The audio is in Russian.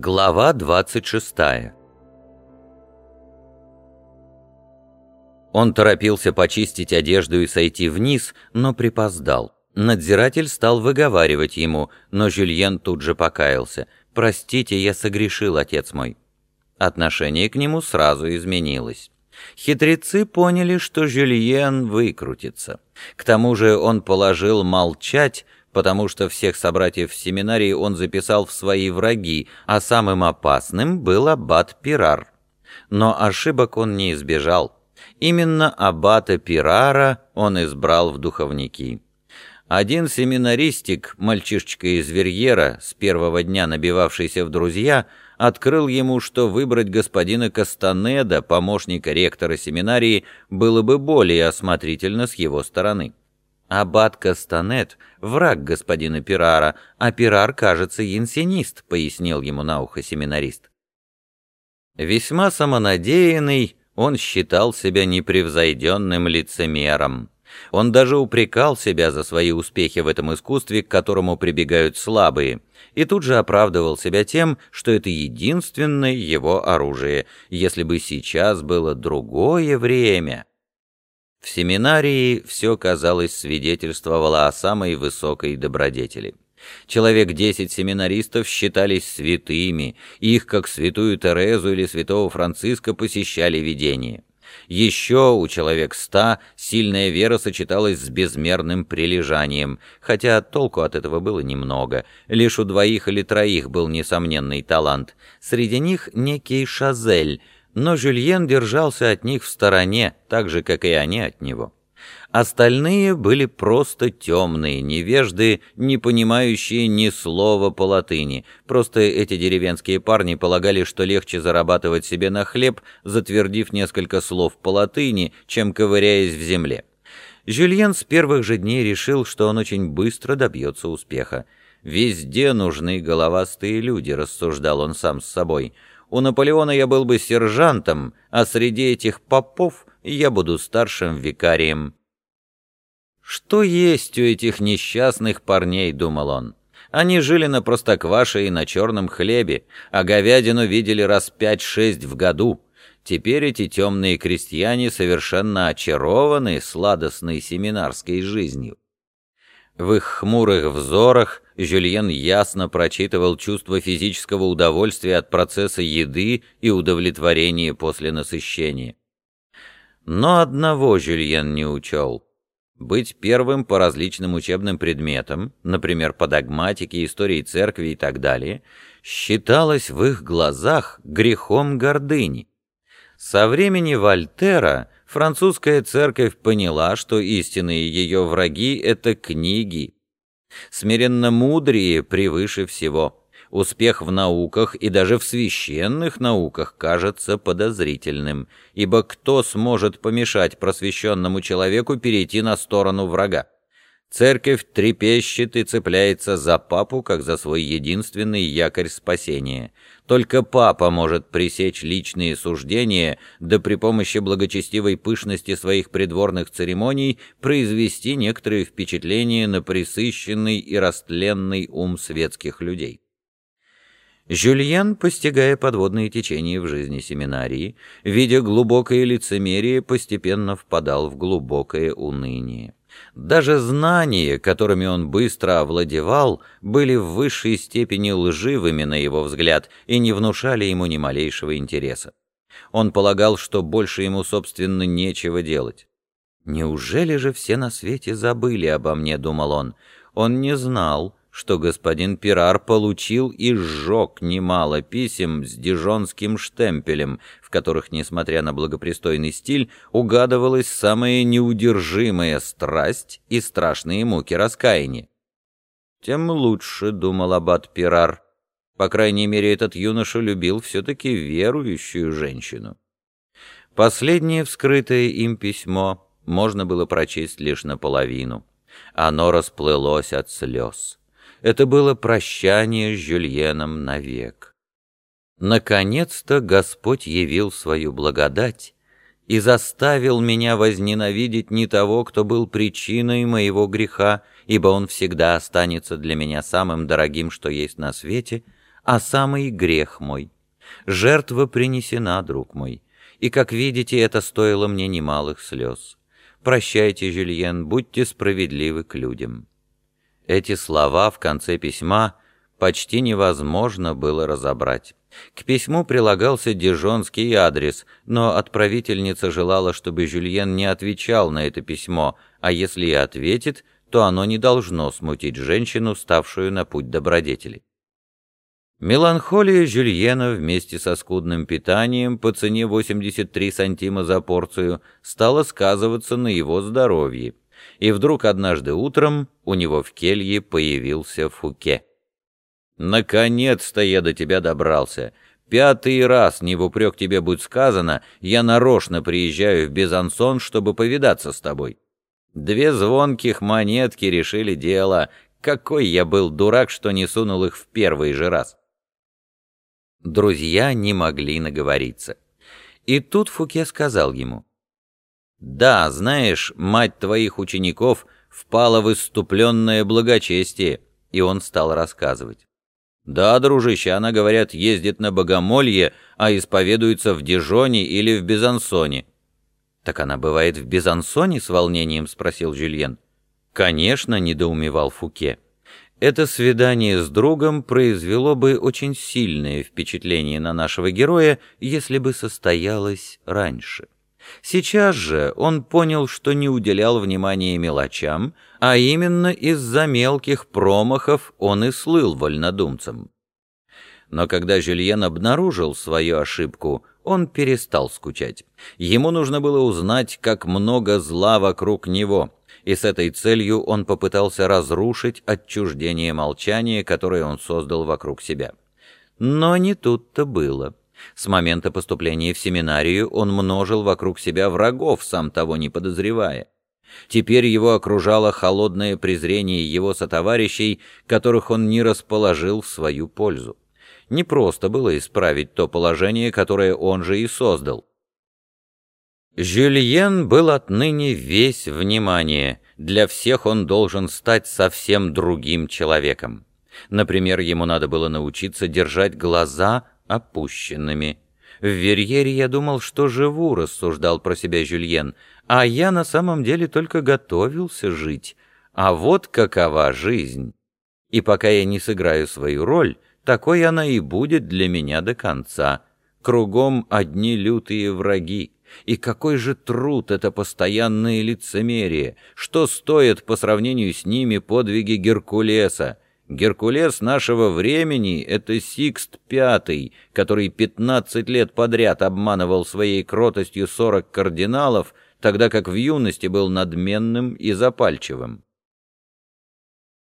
Глава 26 Он торопился почистить одежду и сойти вниз, но припоздал. Надзиратель стал выговаривать ему, но Жюльен тут же покаялся. «Простите, я согрешил, отец мой». Отношение к нему сразу изменилось. Хитрецы поняли, что Жюльен выкрутится. К тому же он положил молчать, потому что всех собратьев в семинарии он записал в свои враги, а самым опасным был аббат Пирар. Но ошибок он не избежал. Именно аббата Пирара он избрал в духовники. Один семинаристик, мальчишечка из Верьера, с первого дня набивавшийся в друзья, открыл ему, что выбрать господина Кастанеда, помощника ректора семинарии, было бы более осмотрительно с его стороны. Аббат Кастанет — враг господина Пирара, а Пирар, кажется, янсенист, — пояснил ему на ухо семинарист. Весьма самонадеянный, он считал себя непревзойденным лицемером. Он даже упрекал себя за свои успехи в этом искусстве, к которому прибегают слабые, и тут же оправдывал себя тем, что это единственное его оружие, если бы сейчас было другое время. В семинарии все, казалось, свидетельствовало о самой высокой добродетели. Человек десять семинаристов считались святыми, их, как святую Терезу или святого Франциска, посещали видения. Еще у человек ста сильная вера сочеталась с безмерным прилежанием, хотя толку от этого было немного. Лишь у двоих или троих был несомненный талант. Среди них некий Шазель — но Жюльен держался от них в стороне, так же, как и они от него. Остальные были просто темные, невежды, не понимающие ни слова по латыни. Просто эти деревенские парни полагали, что легче зарабатывать себе на хлеб, затвердив несколько слов по латыни, чем ковыряясь в земле. Жюльен с первых же дней решил, что он очень быстро добьется успеха. «Везде нужны головастые люди», — рассуждал он сам с собой — у Наполеона я был бы сержантом, а среди этих попов я буду старшим викарием. «Что есть у этих несчастных парней?» — думал он. Они жили на простокваше и на черном хлебе, а говядину видели раз пять-шесть в году. Теперь эти темные крестьяне совершенно очарованы сладостной семинарской жизнью. В их хмурых взорах Жюльен ясно прочитывал чувство физического удовольствия от процесса еды и удовлетворения после насыщения. Но одного Жюльен не учел. Быть первым по различным учебным предметам, например, по догматике, истории церкви и так далее, считалось в их глазах грехом гордыни. Со времени Вольтера французская церковь поняла, что истинные ее враги — это книги. Смиренно мудрее превыше всего. Успех в науках и даже в священных науках кажется подозрительным, ибо кто сможет помешать просвещенному человеку перейти на сторону врага? Церковь трепещет и цепляется за папу, как за свой единственный якорь спасения. Только папа может пресечь личные суждения, да при помощи благочестивой пышности своих придворных церемоний произвести некоторые впечатления на присыщенный и растленный ум светских людей. Жюльен, постигая подводные течения в жизни семинарии, видя глубокое лицемерие, постепенно впадал в глубокое уныние. Даже знания, которыми он быстро овладевал, были в высшей степени лживыми на его взгляд и не внушали ему ни малейшего интереса. Он полагал, что больше ему, собственно, нечего делать. «Неужели же все на свете забыли обо мне?» — думал он. Он не знал, что господин Пирар получил и сжег немало писем с дижонским штемпелем, в которых, несмотря на благопристойный стиль, угадывалась самая неудержимая страсть и страшные муки раскаяния. «Тем лучше», — думал аббат Пирар. По крайней мере, этот юноша любил все-таки верующую женщину. Последнее вскрытое им письмо можно было прочесть лишь наполовину. Оно расплылось от слез. Это было прощание с Жюльеном навек. Наконец-то Господь явил свою благодать и заставил меня возненавидеть не того, кто был причиной моего греха, ибо он всегда останется для меня самым дорогим, что есть на свете, а самый грех мой. Жертва принесена, друг мой, и, как видите, это стоило мне немалых слез. Прощайте, Жюльен, будьте справедливы к людям». Эти слова в конце письма почти невозможно было разобрать. К письму прилагался дижонский адрес, но отправительница желала, чтобы Жюльен не отвечал на это письмо, а если и ответит, то оно не должно смутить женщину, ставшую на путь добродетели. Меланхолия Жюльена вместе со скудным питанием по цене 83 сантима за порцию стала сказываться на его здоровье, и вдруг однажды утром у него в келье появился Фуке. «Наконец-то я до тебя добрался. Пятый раз, не в упрек тебе будет сказано, я нарочно приезжаю в Безансон, чтобы повидаться с тобой. Две звонких монетки решили дело. Какой я был дурак, что не сунул их в первый же раз». Друзья не могли наговориться. И тут Фуке сказал ему, «Да, знаешь, мать твоих учеников впала в иступленное благочестие», и он стал рассказывать. Да, дружище, она, говорят, ездит на богомолье, а исповедуется в Дижоне или в Безансоне. Так она бывает в Безансоне с волнением, спросил Жюльен. Конечно, недоумевал Фуке. Это свидание с другом произвело бы очень сильное впечатление на нашего героя, если бы состоялось раньше. Сейчас же он понял, что не уделял внимания мелочам, а именно из-за мелких промахов он и слыл вольнодумцем. Но когда Жюльен обнаружил свою ошибку, он перестал скучать. Ему нужно было узнать, как много зла вокруг него, и с этой целью он попытался разрушить отчуждение молчания, которое он создал вокруг себя. Но не тут-то было. С момента поступления в семинарию он множил вокруг себя врагов, сам того не подозревая. Теперь его окружало холодное презрение его сотоварищей, которых он не расположил в свою пользу. Не просто было исправить то положение, которое он же и создал. Жюльен был отныне весь внимание, для всех он должен стать совсем другим человеком. Например, ему надо было научиться держать глаза опущенными. В Верьере я думал, что живу, рассуждал про себя Жюльен, а я на самом деле только готовился жить. А вот какова жизнь. И пока я не сыграю свою роль, такой она и будет для меня до конца. Кругом одни лютые враги. И какой же труд это постоянное лицемерие, что стоит по сравнению с ними подвиги Геркулеса, Геркулес нашего времени — это Сикст Пятый, который пятнадцать лет подряд обманывал своей кротостью сорок кардиналов, тогда как в юности был надменным и запальчивым.